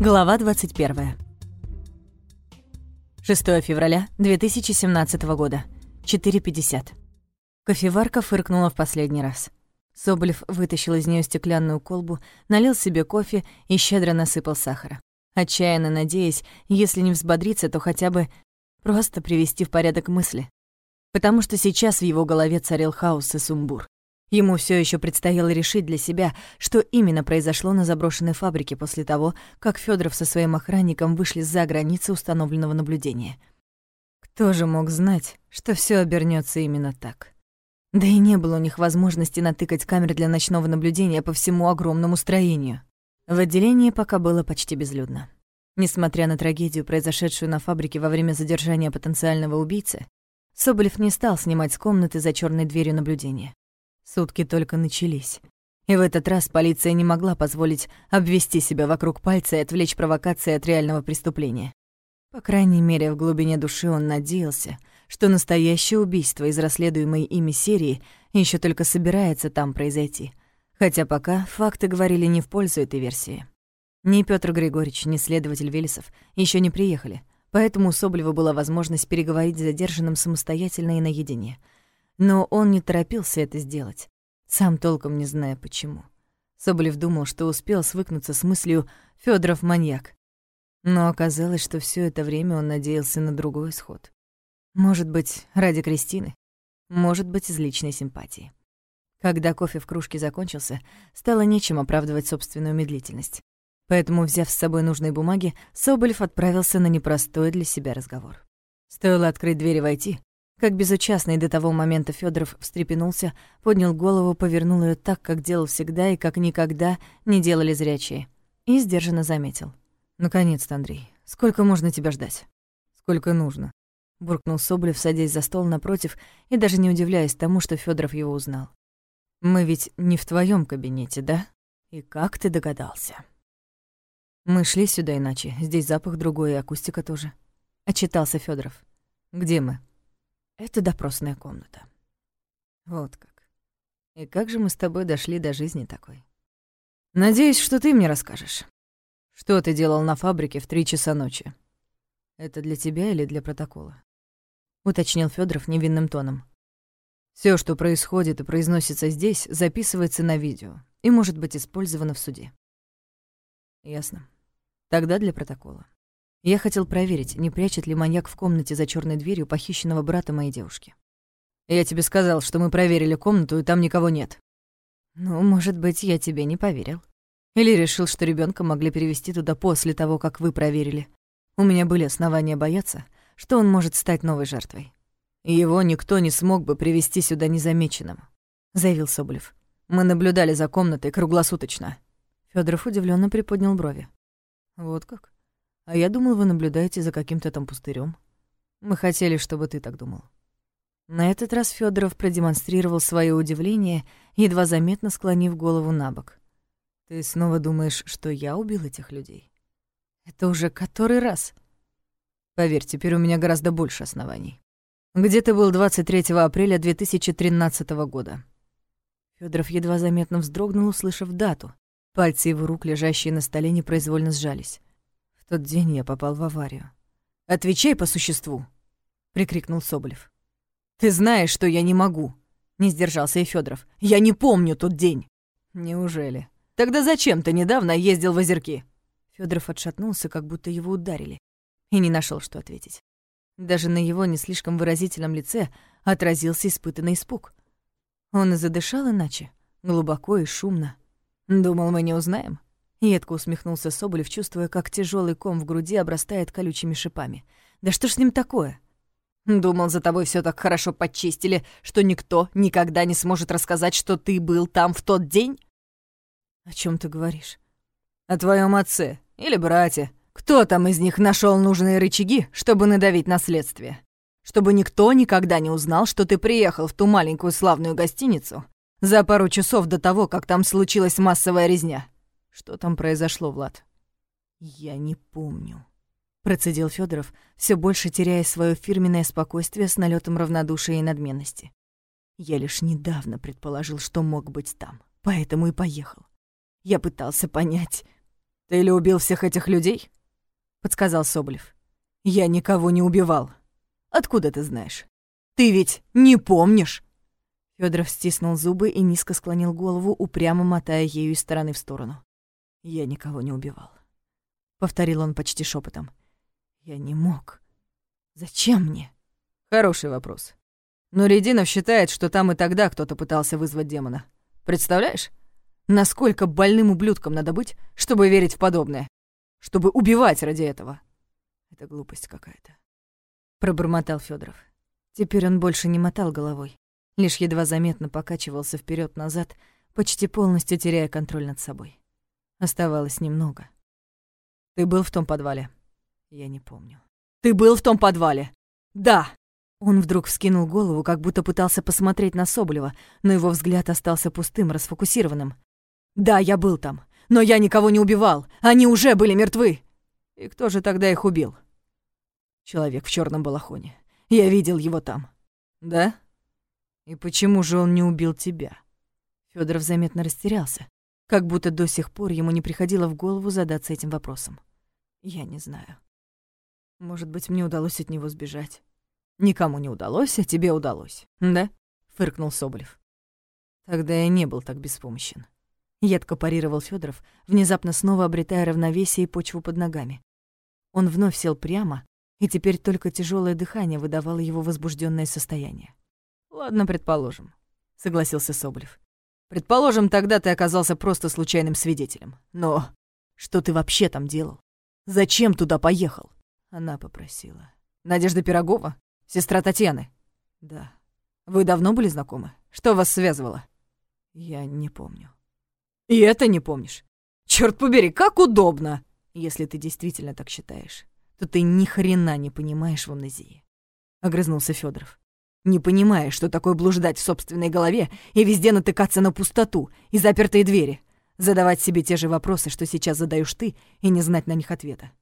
Глава 21. 6 февраля 2017 года. 4.50. Кофеварка фыркнула в последний раз. Соболев вытащил из нее стеклянную колбу, налил себе кофе и щедро насыпал сахара. Отчаянно надеясь, если не взбодриться, то хотя бы просто привести в порядок мысли. Потому что сейчас в его голове царил хаос и сумбур. Ему все еще предстояло решить для себя, что именно произошло на заброшенной фабрике после того, как Федоров со своим охранником вышли за границы установленного наблюдения. Кто же мог знать, что все обернется именно так? Да и не было у них возможности натыкать камеры для ночного наблюдения по всему огромному строению. В отделении пока было почти безлюдно. Несмотря на трагедию, произошедшую на фабрике во время задержания потенциального убийцы, Соболев не стал снимать с комнаты за черной дверью наблюдения. Сутки только начались. И в этот раз полиция не могла позволить обвести себя вокруг пальца и отвлечь провокации от реального преступления. По крайней мере, в глубине души он надеялся, что настоящее убийство из расследуемой ими серии еще только собирается там произойти. Хотя пока факты говорили не в пользу этой версии. Ни Петр Григорьевич, ни следователь Велесов еще не приехали, поэтому у Соболева была возможность переговорить с задержанным самостоятельно и наедине — но он не торопился это сделать, сам толком не зная почему. Соболев думал, что успел свыкнуться с мыслью «Фёдоров маньяк». Но оказалось, что все это время он надеялся на другой исход. Может быть, ради Кристины, может быть, из личной симпатии. Когда кофе в кружке закончился, стало нечем оправдывать собственную медлительность. Поэтому, взяв с собой нужные бумаги, Соболев отправился на непростой для себя разговор. Стоило открыть дверь и войти, как безучастный до того момента Федоров встрепенулся, поднял голову, повернул ее так, как делал всегда и как никогда не делали зрячие. И сдержанно заметил. «Наконец-то, Андрей. Сколько можно тебя ждать?» «Сколько нужно», — буркнул Соболев, садясь за стол напротив и даже не удивляясь тому, что Федоров его узнал. «Мы ведь не в твоем кабинете, да? И как ты догадался?» «Мы шли сюда иначе. Здесь запах другой и акустика тоже», — отчитался Федоров. «Где мы?» Это допросная комната. Вот как. И как же мы с тобой дошли до жизни такой? Надеюсь, что ты мне расскажешь. Что ты делал на фабрике в три часа ночи? Это для тебя или для протокола? Уточнил Федоров невинным тоном. Все, что происходит и произносится здесь, записывается на видео и может быть использовано в суде. Ясно. Тогда для протокола. Я хотел проверить, не прячет ли маньяк в комнате за черной дверью похищенного брата моей девушки. Я тебе сказал, что мы проверили комнату, и там никого нет. Ну, может быть, я тебе не поверил. Или решил, что ребенка могли перевести туда после того, как вы проверили. У меня были основания бояться, что он может стать новой жертвой. Его никто не смог бы привести сюда незамеченным, заявил Соболев. Мы наблюдали за комнатой круглосуточно. Федоров удивленно приподнял брови. Вот как? А я думал, вы наблюдаете за каким-то там пустырем. Мы хотели, чтобы ты так думал. На этот раз Федоров продемонстрировал свое удивление, едва заметно склонив голову на бок. Ты снова думаешь, что я убил этих людей? Это уже который раз? Поверь, теперь у меня гораздо больше оснований. Где ты был 23 апреля 2013 года? Федоров едва заметно вздрогнул, услышав дату. Пальцы его рук, лежащие на столе, непроизвольно сжались тот день я попал в аварию. «Отвечай по существу!» — прикрикнул Соболев. «Ты знаешь, что я не могу!» — не сдержался и Федоров. «Я не помню тот день!» «Неужели? Тогда зачем ты недавно ездил в озерки?» Федоров отшатнулся, как будто его ударили, и не нашел, что ответить. Даже на его не слишком выразительном лице отразился испытанный испуг. Он и задышал иначе, глубоко и шумно. «Думал, мы не узнаем?» Едко усмехнулся Соболев, чувствуя, как тяжелый ком в груди обрастает колючими шипами. «Да что ж с ним такое?» «Думал, за тобой все так хорошо подчистили, что никто никогда не сможет рассказать, что ты был там в тот день?» «О чем ты говоришь?» «О твоем отце или брате. Кто там из них нашел нужные рычаги, чтобы надавить на следствие? Чтобы никто никогда не узнал, что ты приехал в ту маленькую славную гостиницу за пару часов до того, как там случилась массовая резня?» Что там произошло, Влад? Я не помню. Процедил Федоров, все больше теряя свое фирменное спокойствие с налетом равнодушия и надменности. Я лишь недавно предположил, что мог быть там, поэтому и поехал. Я пытался понять. «Ты ли убил всех этих людей?» — подсказал Соболев. «Я никого не убивал. Откуда ты знаешь? Ты ведь не помнишь?» Федоров стиснул зубы и низко склонил голову, упрямо мотая ею из стороны в сторону. «Я никого не убивал», — повторил он почти шепотом. «Я не мог. Зачем мне?» «Хороший вопрос. Но Рединов считает, что там и тогда кто-то пытался вызвать демона. Представляешь? Насколько больным ублюдком надо быть, чтобы верить в подобное? Чтобы убивать ради этого?» «Это глупость какая-то», — пробормотал Федоров. Теперь он больше не мотал головой, лишь едва заметно покачивался вперед назад почти полностью теряя контроль над собой. Оставалось немного. «Ты был в том подвале?» «Я не помню». «Ты был в том подвале?» «Да!» Он вдруг вскинул голову, как будто пытался посмотреть на Соболева, но его взгляд остался пустым, расфокусированным. «Да, я был там, но я никого не убивал. Они уже были мертвы!» «И кто же тогда их убил?» «Человек в черном балахоне. Я видел его там». «Да? И почему же он не убил тебя?» Федоров заметно растерялся, как будто до сих пор ему не приходило в голову задаться этим вопросом. «Я не знаю. Может быть, мне удалось от него сбежать». «Никому не удалось, а тебе удалось, да?» — фыркнул Соболев. «Тогда я не был так беспомощен». Едко парировал Федоров, внезапно снова обретая равновесие и почву под ногами. Он вновь сел прямо, и теперь только тяжелое дыхание выдавало его возбужденное состояние. «Ладно, предположим», — согласился Соболев. «Предположим, тогда ты оказался просто случайным свидетелем. Но что ты вообще там делал? Зачем туда поехал?» Она попросила. «Надежда Пирогова? Сестра Татьяны?» «Да». «Вы давно были знакомы? Что вас связывало?» «Я не помню». «И это не помнишь? Черт побери, как удобно!» «Если ты действительно так считаешь, то ты ни хрена не понимаешь в амнезии», — огрызнулся Федоров. Не понимаешь, что такое блуждать в собственной голове и везде натыкаться на пустоту и запертые двери, задавать себе те же вопросы, что сейчас задаешь ты, и не знать на них ответа.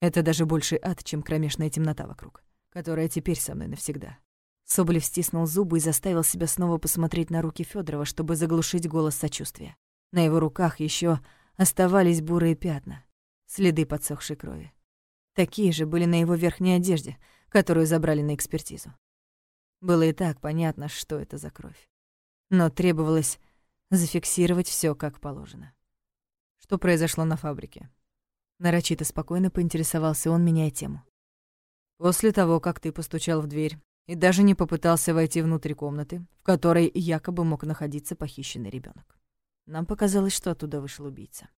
Это даже больше ад, чем кромешная темнота вокруг, которая теперь со мной навсегда. Соболев стиснул зубы и заставил себя снова посмотреть на руки Федорова, чтобы заглушить голос сочувствия. На его руках еще оставались бурые пятна, следы подсохшей крови. Такие же были на его верхней одежде, которую забрали на экспертизу. Было и так понятно, что это за кровь. Но требовалось зафиксировать все как положено. Что произошло на фабрике? Нарочито спокойно поинтересовался он, меняя тему. После того, как ты постучал в дверь и даже не попытался войти внутрь комнаты, в которой якобы мог находиться похищенный ребенок. Нам показалось, что оттуда вышел убийца.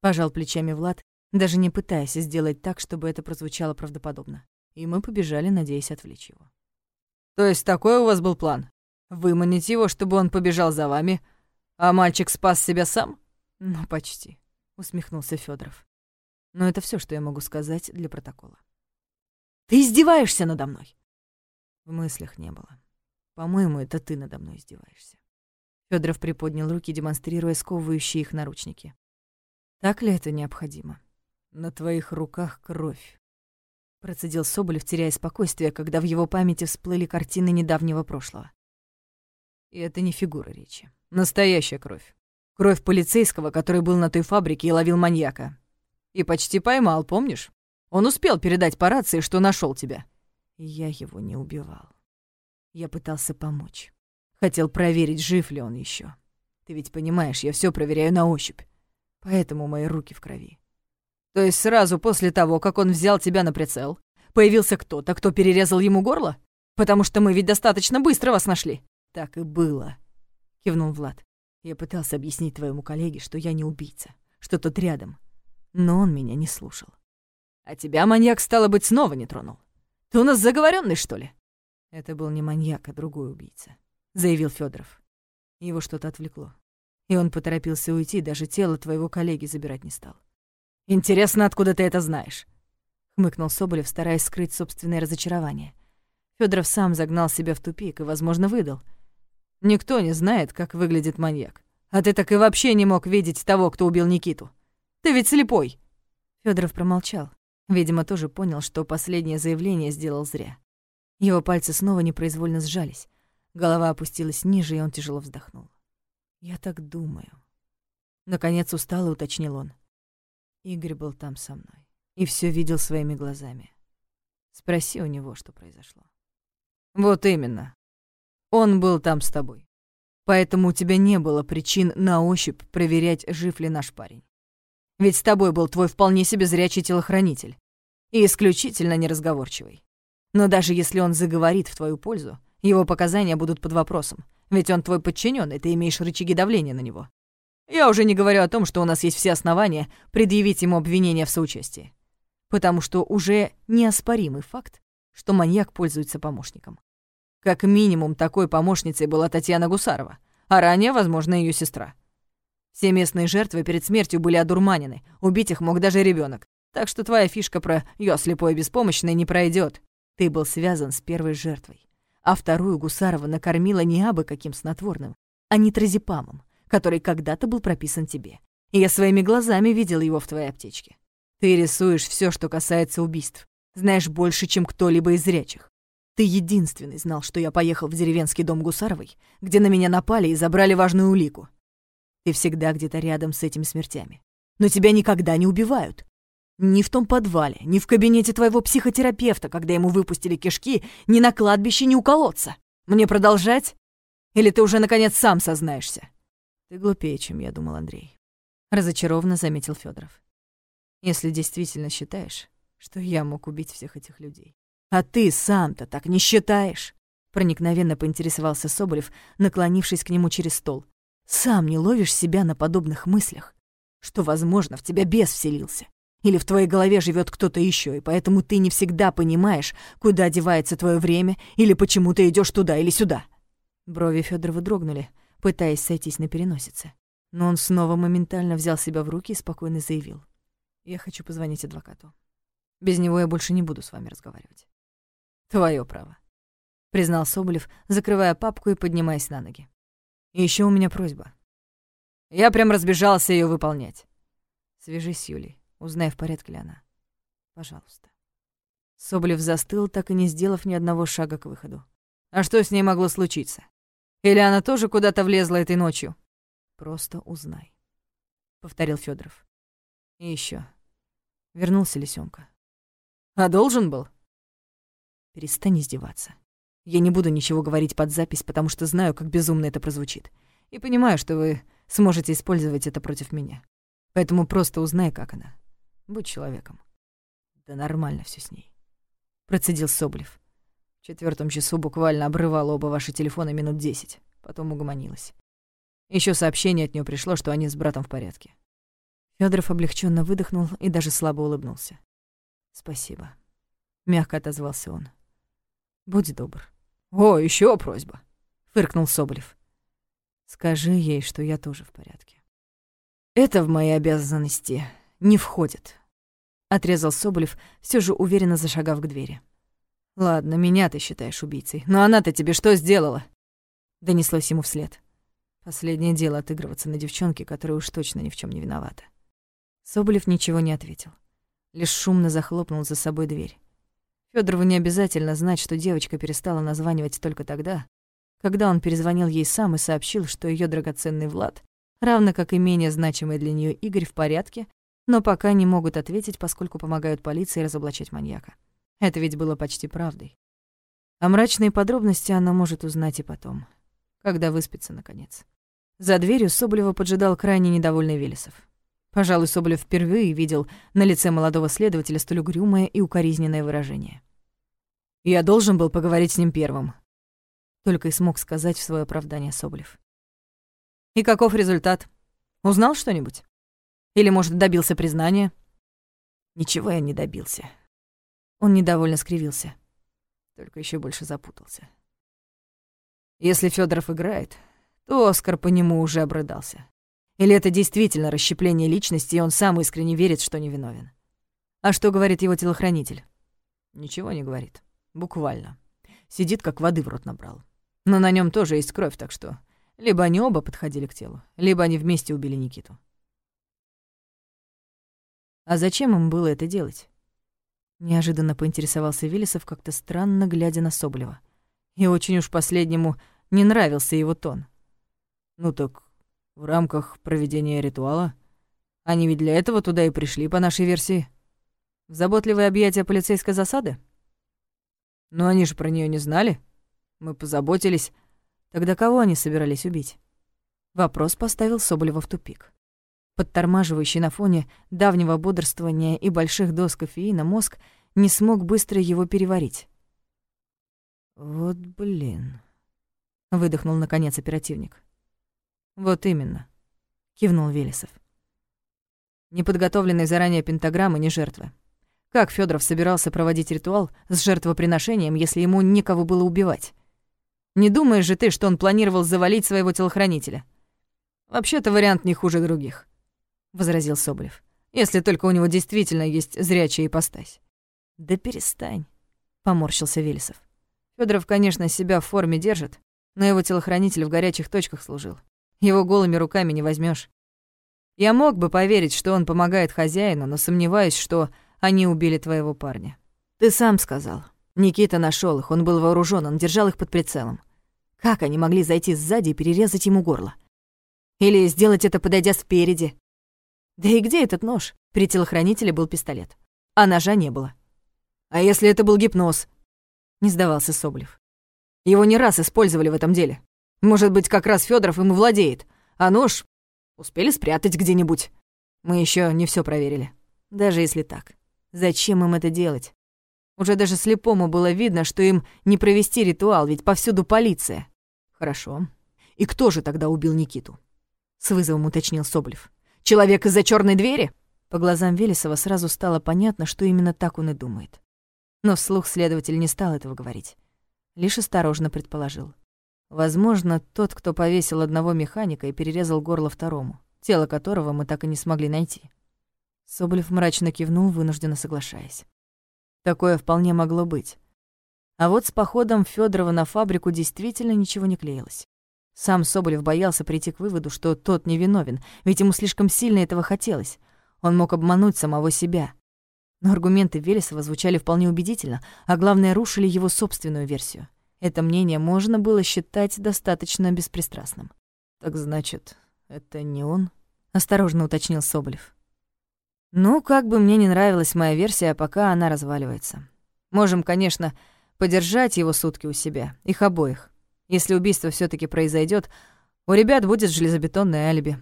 Пожал плечами Влад, даже не пытаясь сделать так, чтобы это прозвучало правдоподобно. И мы побежали, надеясь отвлечь его. То есть такой у вас был план? Выманить его, чтобы он побежал за вами, а мальчик спас себя сам? Ну, почти, усмехнулся Федоров. Но это все, что я могу сказать для протокола. Ты издеваешься надо мной? В мыслях не было. По-моему, это ты надо мной издеваешься. Федоров приподнял руки, демонстрируя сковывающие их наручники. Так ли это необходимо? На твоих руках кровь. Процедил Соболев, теряя спокойствие, когда в его памяти всплыли картины недавнего прошлого. И это не фигура речи. Настоящая кровь. Кровь полицейского, который был на той фабрике и ловил маньяка. И почти поймал, помнишь? Он успел передать по рации, что нашел тебя. Я его не убивал. Я пытался помочь. Хотел проверить, жив ли он еще. Ты ведь понимаешь, я все проверяю на ощупь. Поэтому мои руки в крови. То есть сразу после того, как он взял тебя на прицел, появился кто-то, кто перерезал ему горло? Потому что мы ведь достаточно быстро вас нашли. Так и было, кивнул Влад. Я пытался объяснить твоему коллеге, что я не убийца, что тот рядом. Но он меня не слушал. А тебя маньяк, стало быть, снова не тронул. Ты у нас заговоренный, что ли? Это был не маньяк, а другой убийца, заявил Федоров. Его что-то отвлекло. И он поторопился уйти, даже тело твоего коллеги забирать не стал. «Интересно, откуда ты это знаешь?» — хмыкнул Соболев, стараясь скрыть собственное разочарование. Федоров сам загнал себя в тупик и, возможно, выдал. «Никто не знает, как выглядит маньяк. А ты так и вообще не мог видеть того, кто убил Никиту. Ты ведь слепой!» Федоров промолчал. Видимо, тоже понял, что последнее заявление сделал зря. Его пальцы снова непроизвольно сжались. Голова опустилась ниже, и он тяжело вздохнул. «Я так думаю». Наконец устало уточнил он. Игорь был там со мной и все видел своими глазами. Спроси у него, что произошло. Вот именно. Он был там с тобой. Поэтому у тебя не было причин на ощупь проверять, жив ли наш парень. Ведь с тобой был твой вполне себе зрячий телохранитель. И исключительно неразговорчивый. Но даже если он заговорит в твою пользу, его показания будут под вопросом. Ведь он твой подчиненный, ты имеешь рычаги давления на него. Я уже не говорю о том, что у нас есть все основания предъявить ему обвинение в соучастии. Потому что уже неоспоримый факт, что маньяк пользуется помощником. Как минимум, такой помощницей была Татьяна Гусарова, а ранее, возможно, ее сестра. Все местные жертвы перед смертью были одурманены, убить их мог даже ребенок. Так что твоя фишка про «я слепой и беспомощный» не пройдет. Ты был связан с первой жертвой. А вторую Гусарова накормила не абы каким снотворным, а нитразепамом, который когда-то был прописан тебе. И я своими глазами видел его в твоей аптечке. Ты рисуешь все, что касается убийств. Знаешь больше, чем кто-либо из зрячих. Ты единственный знал, что я поехал в деревенский дом Гусаровой, где на меня напали и забрали важную улику. Ты всегда где-то рядом с этими смертями. Но тебя никогда не убивают. Ни в том подвале, ни в кабинете твоего психотерапевта, когда ему выпустили кишки, ни на кладбище, ни у колодца. Мне продолжать? Или ты уже, наконец, сам сознаешься? Ты глупее, чем я думал, Андрей. Разочарованно заметил Федоров. Если действительно считаешь, что я мог убить всех этих людей. А ты сам-то так не считаешь? Проникновенно поинтересовался Соболев, наклонившись к нему через стол. Сам не ловишь себя на подобных мыслях, что, возможно, в тебя бес вселился. Или в твоей голове живет кто-то еще, и поэтому ты не всегда понимаешь, куда девается твое время, или почему ты идешь туда или сюда. Брови Федорова дрогнули, пытаясь сойтись на переносице. Но он снова моментально взял себя в руки и спокойно заявил. «Я хочу позвонить адвокату. Без него я больше не буду с вами разговаривать». «Твое право», — признал Соболев, закрывая папку и поднимаясь на ноги. И еще у меня просьба. Я прям разбежался ее выполнять. Свяжись с Юлей, узнай, в порядке ли она. Пожалуйста. Соболев застыл, так и не сделав ни одного шага к выходу. А что с ней могло случиться? Или она тоже куда-то влезла этой ночью? Просто узнай, повторил Федоров. И еще. Вернулся ли Сёмка? А должен был? Перестань издеваться. Я не буду ничего говорить под запись, потому что знаю, как безумно это прозвучит. И понимаю, что вы сможете использовать это против меня. Поэтому просто узнай, как она. Будь человеком. Да нормально все с ней. Процедил Соболев. В четвертом часу буквально обрывала оба ваши телефона минут десять. Потом угомонилась. Еще сообщение от нее пришло, что они с братом в порядке. Федоров облегченно выдохнул и даже слабо улыбнулся. «Спасибо», — мягко отозвался он. Будь добр. О, еще просьба, фыркнул Соболев. Скажи ей, что я тоже в порядке. Это в мои обязанности не входит, отрезал Соболев, все же уверенно зашагав к двери. Ладно, меня ты считаешь убийцей, но она-то тебе что сделала? Донеслось ему вслед. Последнее дело отыгрываться на девчонке, которая уж точно ни в чем не виновата. Соболев ничего не ответил. Лишь шумно захлопнул за собой дверь. Федорову не обязательно знать, что девочка перестала названивать только тогда, когда он перезвонил ей сам и сообщил, что ее драгоценный Влад, равно как и менее значимый для нее Игорь, в порядке, но пока не могут ответить, поскольку помогают полиции разоблачать маньяка. Это ведь было почти правдой. А мрачные подробности она может узнать и потом, когда выспится, наконец. За дверью Соболева поджидал крайне недовольный Велесов. Пожалуй, Соболев впервые видел на лице молодого следователя столь угрюмое и укоризненное выражение. «Я должен был поговорить с ним первым», — только и смог сказать в свое оправдание Соболев. «И каков результат? Узнал что-нибудь? Или, может, добился признания?» «Ничего я не добился». Он недовольно скривился, только еще больше запутался. Если Федоров играет, то Оскар по нему уже обрыдался. Или это действительно расщепление личности, и он сам искренне верит, что невиновен? А что говорит его телохранитель? Ничего не говорит. Буквально. Сидит, как воды в рот набрал. Но на нем тоже есть кровь, так что... Либо они оба подходили к телу, либо они вместе убили Никиту. А зачем им было это делать? Неожиданно поинтересовался Велесов, как-то странно глядя на Соболева. И очень уж последнему не нравился его тон. Ну так в рамках проведения ритуала Они ведь для этого туда и пришли, по нашей версии. В заботливые объятия полицейской засады? Но они же про нее не знали. Мы позаботились. Тогда кого они собирались убить? Вопрос поставил Соболева в тупик. Подтормаживающий на фоне давнего бодрствования и больших доз кофеина мозг не смог быстро его переварить. «Вот блин», — выдохнул наконец оперативник. «Вот именно», — кивнул Велесов. Неподготовленной заранее пентаграммы не жертвы. Как Федоров собирался проводить ритуал с жертвоприношением, если ему никого было убивать? Не думаешь же ты, что он планировал завалить своего телохранителя? Вообще-то вариант не хуже других, возразил Соболев. Если только у него действительно есть зрячая ипостась. Да перестань, поморщился Велесов. Федоров, конечно, себя в форме держит, но его телохранитель в горячих точках служил. Его голыми руками не возьмешь. Я мог бы поверить, что он помогает хозяину, но сомневаюсь, что они убили твоего парня. Ты сам сказал. Никита нашел их, он был вооружен, он держал их под прицелом. Как они могли зайти сзади и перерезать ему горло? Или сделать это, подойдя спереди? Да и где этот нож? При телохранителе был пистолет, а ножа не было. А если это был гипноз? Не сдавался Соблев. Его не раз использовали в этом деле. Может быть, как раз Федоров им владеет, а нож успели спрятать где-нибудь. Мы еще не все проверили. Даже если так. Зачем им это делать? Уже даже слепому было видно, что им не провести ритуал, ведь повсюду полиция. Хорошо. И кто же тогда убил Никиту? С вызовом уточнил Соболев. Человек из-за черной двери? По глазам Велесова сразу стало понятно, что именно так он и думает. Но вслух следователь не стал этого говорить. Лишь осторожно предположил. Возможно, тот, кто повесил одного механика и перерезал горло второму, тело которого мы так и не смогли найти. Соболев мрачно кивнул, вынужденно соглашаясь. Такое вполне могло быть. А вот с походом Федорова на фабрику действительно ничего не клеилось. Сам Соболев боялся прийти к выводу, что тот невиновен, ведь ему слишком сильно этого хотелось. Он мог обмануть самого себя. Но аргументы Велесова звучали вполне убедительно, а главное, рушили его собственную версию. Это мнение можно было считать достаточно беспристрастным. «Так значит, это не он?» — осторожно уточнил Соболев. Ну, как бы мне не нравилась моя версия, пока она разваливается. Можем, конечно, подержать его сутки у себя, их обоих. Если убийство все таки произойдет, у ребят будет железобетонное алиби.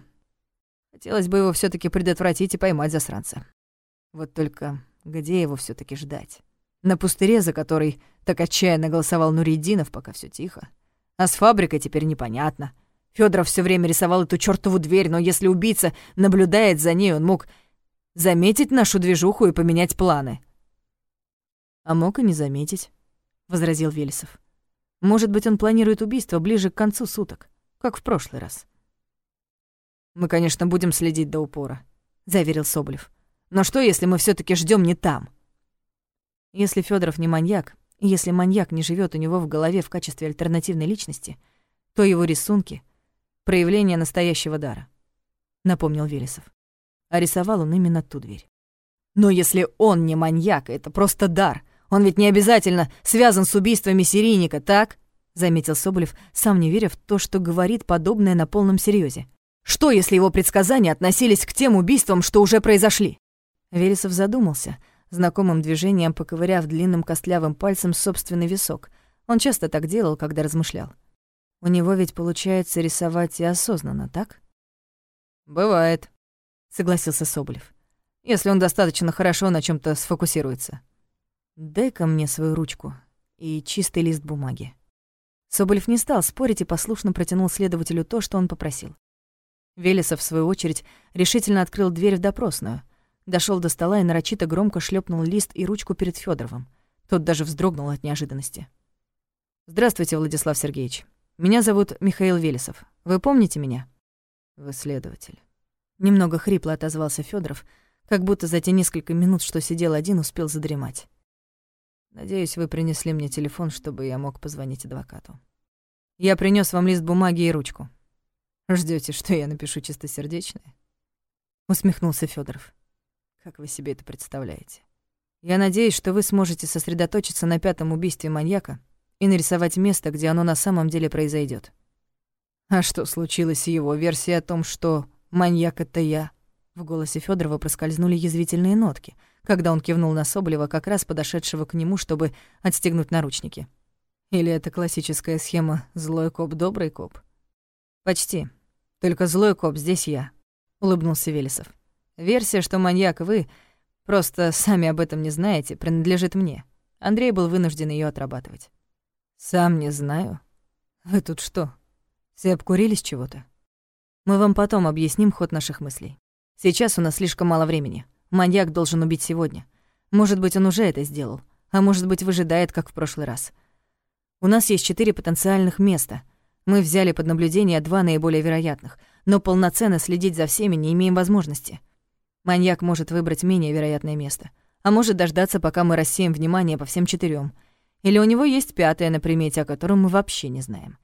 Хотелось бы его все таки предотвратить и поймать засранца. Вот только где его все таки ждать? На пустыре, за который так отчаянно голосовал Нуридинов, пока все тихо. А с фабрикой теперь непонятно. Федоров все время рисовал эту чертову дверь, но если убийца наблюдает за ней, он мог заметить нашу движуху и поменять планы». «А мог и не заметить», — возразил Велесов. «Может быть, он планирует убийство ближе к концу суток, как в прошлый раз». «Мы, конечно, будем следить до упора», — заверил Соболев. «Но что, если мы все таки ждем не там?» Если Федоров не маньяк, и если маньяк не живет у него в голове в качестве альтернативной личности, то его рисунки — проявление настоящего дара, — напомнил Велесов а рисовал он именно ту дверь. Но если он не маньяк, это просто дар. Он ведь не обязательно связан с убийствами серийника, так? Заметил Соболев, сам не веря в то, что говорит подобное на полном серьезе. Что, если его предсказания относились к тем убийствам, что уже произошли? Вересов задумался, знакомым движением поковыряв длинным костлявым пальцем собственный висок. Он часто так делал, когда размышлял. У него ведь получается рисовать и осознанно, так? «Бывает», — согласился Соболев. «Если он достаточно хорошо на чем то сфокусируется». «Дай-ка мне свою ручку и чистый лист бумаги». Соболев не стал спорить и послушно протянул следователю то, что он попросил. Велесов, в свою очередь, решительно открыл дверь в допросную, дошел до стола и нарочито громко шлепнул лист и ручку перед Федоровым. Тот даже вздрогнул от неожиданности. «Здравствуйте, Владислав Сергеевич. Меня зовут Михаил Велесов. Вы помните меня?» «Вы следователь». Немного хрипло отозвался Федоров, как будто за те несколько минут, что сидел один, успел задремать. Надеюсь, вы принесли мне телефон, чтобы я мог позвонить адвокату. Я принес вам лист бумаги и ручку. Ждете, что я напишу чистосердечное? Усмехнулся Федоров. Как вы себе это представляете? Я надеюсь, что вы сможете сосредоточиться на пятом убийстве маньяка и нарисовать место, где оно на самом деле произойдет. А что случилось с его версией о том, что «Маньяк — это я», — В голосе Федорова проскользнули язвительные нотки, когда он кивнул на Соболева, как раз подошедшего к нему, чтобы отстегнуть наручники. Или это классическая схема «злой коп, добрый коп»? «Почти. Только злой коп здесь я», — улыбнулся Велесов. «Версия, что маньяк вы, просто сами об этом не знаете, принадлежит мне. Андрей был вынужден ее отрабатывать». «Сам не знаю. Вы тут что, все обкурились чего-то?» «Мы вам потом объясним ход наших мыслей. Сейчас у нас слишком мало времени. Маньяк должен убить сегодня. Может быть, он уже это сделал, а может быть, выжидает, как в прошлый раз. У нас есть четыре потенциальных места. Мы взяли под наблюдение два наиболее вероятных, но полноценно следить за всеми не имеем возможности. Маньяк может выбрать менее вероятное место, а может дождаться, пока мы рассеем внимание по всем четырем. Или у него есть пятое на примете, о котором мы вообще не знаем.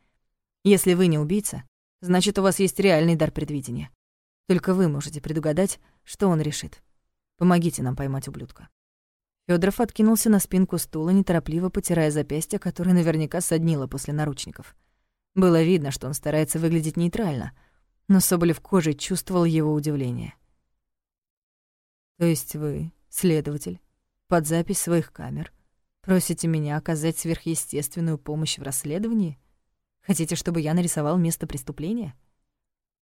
Если вы не убийца, значит, у вас есть реальный дар предвидения. Только вы можете предугадать, что он решит. Помогите нам поймать ублюдка. Федоров откинулся на спинку стула, неторопливо потирая запястье, которое наверняка соднило после наручников. Было видно, что он старается выглядеть нейтрально, но Соболев кожей чувствовал его удивление. «То есть вы, следователь, под запись своих камер, просите меня оказать сверхъестественную помощь в расследовании? Хотите, чтобы я нарисовал место преступления?»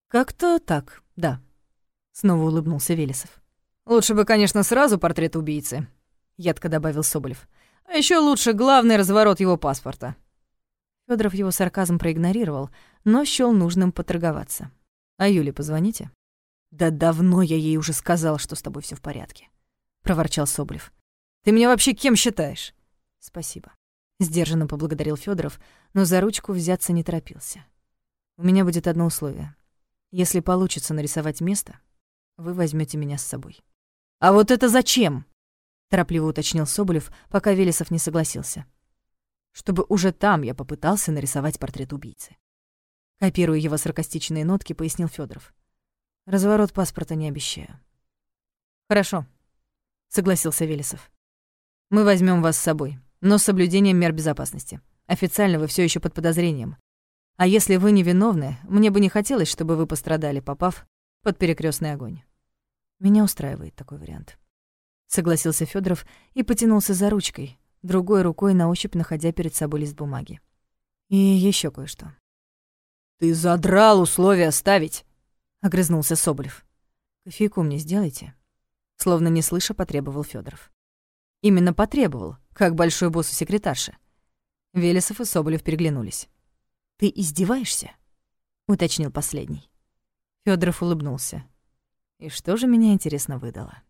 «Как-то так, да», — снова улыбнулся Велесов. «Лучше бы, конечно, сразу портрет убийцы», — едко добавил Соболев. «А еще лучше главный разворот его паспорта». Федоров его сарказм проигнорировал, но счёл нужным поторговаться. «А Юле позвоните?» «Да давно я ей уже сказал, что с тобой все в порядке», — проворчал Соболев. «Ты меня вообще кем считаешь?» «Спасибо», — сдержанно поблагодарил Федоров, но за ручку взяться не торопился. «У меня будет одно условие. Если получится нарисовать место, вы возьмете меня с собой». «А вот это зачем?» торопливо уточнил Соболев, пока Велесов не согласился. Чтобы уже там я попытался нарисовать портрет убийцы. Копируя его саркастичные нотки, пояснил Федоров. Разворот паспорта не обещаю. Хорошо, согласился Велесов. Мы возьмем вас с собой, но с соблюдением мер безопасности. Официально вы все еще под подозрением. А если вы невиновны, мне бы не хотелось, чтобы вы пострадали, попав под перекрестный огонь. Меня устраивает такой вариант согласился Федоров и потянулся за ручкой, другой рукой на ощупь находя перед собой лист бумаги. И еще кое-что. «Ты задрал условия ставить!» — огрызнулся Соболев. «Кофейку мне сделайте», — словно не слыша потребовал Федоров. Именно потребовал, как большой босс у секретарши. Велесов и Соболев переглянулись. «Ты издеваешься?» — уточнил последний. Федоров улыбнулся. «И что же меня, интересно, выдало?»